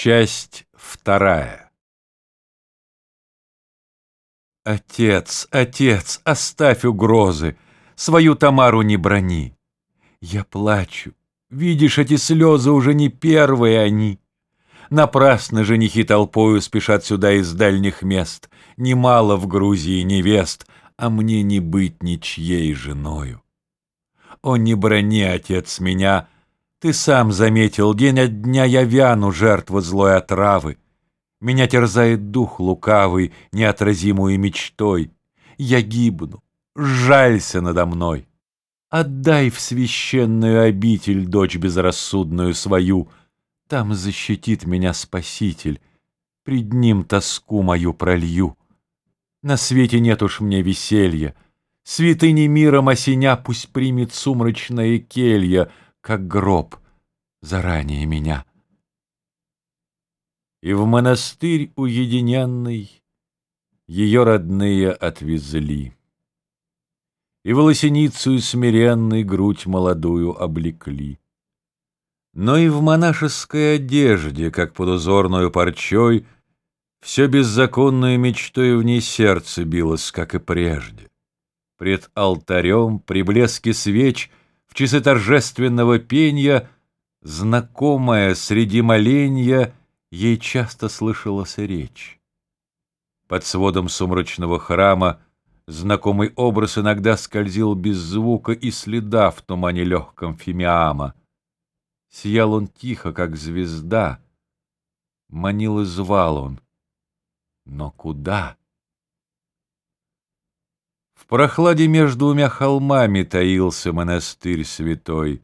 Часть вторая. Отец, отец, оставь угрозы, свою Тамару не брони. Я плачу, видишь, эти слезы уже не первые они. Напрасно женихи толпою спешат сюда из дальних мест. Немало в Грузии невест, а мне не быть ничьей женою. О, не брони, отец, меня, ты сам заметил, день от дня я вяну, жертва злой отравы. Меня терзает дух лукавый, неотразимую мечтой. Я гибну, жалься надо мной. Отдай в священную обитель дочь безрассудную свою, Там защитит меня Спаситель, пред ним тоску мою пролью. На свете нет уж мне веселья, Святыни миром осеня Пусть примет сумрачная келья — как гроб, заранее меня. И в монастырь уединенный ее родные отвезли. И в лосеницу смиренной грудь молодую облекли. Но и в монашеской одежде, как под узорную парчой, все беззаконную мечтой в ней сердце билось, как и прежде. Пред алтарем, при блеске свеч, в часы торжественного пения, знакомая среди моленья, ей часто слышалась речь. Под сводом сумрачного храма знакомый образ иногда скользил без звука и следа в тумане легком фимиама. Сиял он тихо, как звезда, манил и звал он. Но куда? В прохладе между двумя холмами таился монастырь святой.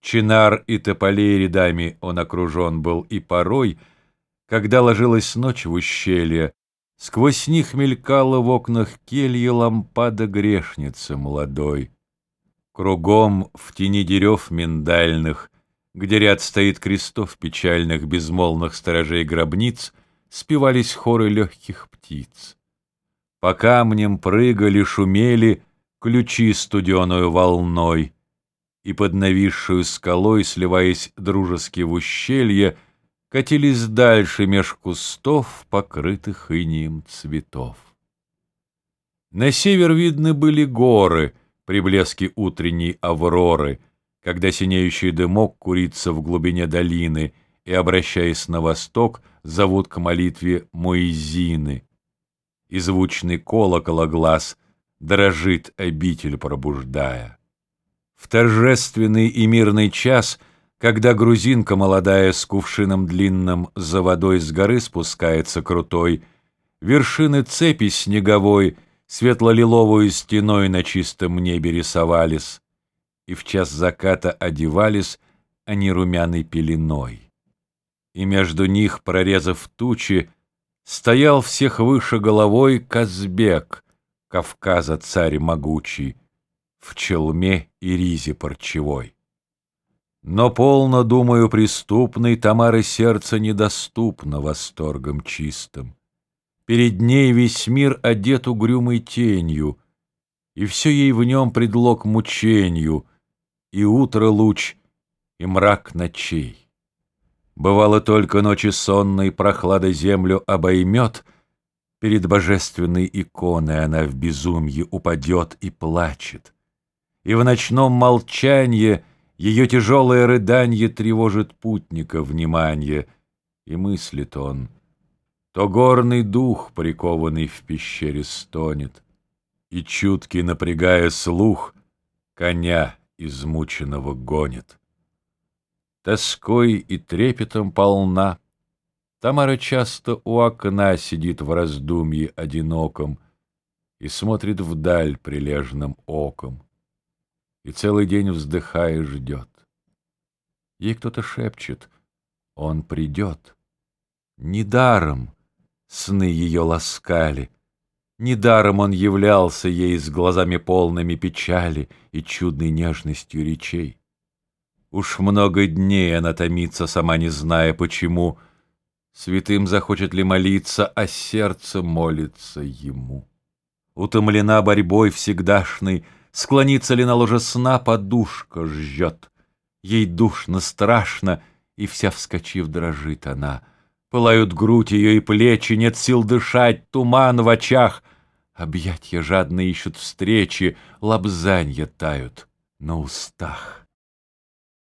Чинар и тополей рядами он окружен был, и порой, когда ложилась ночь в ущелье, сквозь них мелькала в окнах кельи лампада грешницы молодой. Кругом в тени дерев миндальных, где ряд стоит крестов печальных безмолвных сторожей гробниц, спевались хоры легких птиц. По камням прыгали, шумели ключи студеную волной, И под нависшую скалой, сливаясь дружески в ущелье, Катились дальше меж кустов, покрытых инием цветов. На север видны были горы при блеске утренней авроры, Когда синеющий дымок курится в глубине долины И, обращаясь на восток, зовут к молитве Моизины и звучный колокола глаз дрожит обитель пробуждая. В торжественный и мирный час, когда грузинка молодая с кувшином длинным за водой с горы спускается крутой, вершины цепи снеговой светло-лиловую стеной на чистом небе рисовались, и в час заката одевались они румяной пеленой. И между них, прорезав тучи, Стоял всех выше головой Казбек, Кавказа царь могучий, В челме и ризе парчевой. Но полно, думаю, преступной Тамары сердце недоступно восторгом чистым. Перед ней весь мир одет угрюмой тенью, И все ей в нем предлог мученью, И утро луч, и мрак ночей. Бывало только ночи сонной прохлада землю обоймет, Перед божественной иконой она в безумье упадет и плачет. И в ночном молчанье ее тяжелое рыданье тревожит путника внимание, и мыслит он, то горный дух, прикованный в пещере, стонет, и чуткий, напрягая слух, коня измученного гонит тоской и трепетом полна. Тамара часто у окна сидит в раздумье одиноком и смотрит вдаль прилежным оком, и целый день вздыхая ждет. Ей кто-то шепчет, он придет. Недаром сны ее ласкали, Недаром он являлся ей с глазами полными печали и чудной нежностью речей. Уж много дней она томится, сама не зная почему. Святым захочет ли молиться, а сердце молится ему. Утомлена борьбой всегдашней, склонится ли на ложе сна, подушка жжет. Ей душно, страшно, и вся вскочив дрожит она — Пылают грудь ее и плечи, нет сил дышать, туман в очах. Объятья жадно ищут встречи, лобзанья тают на устах.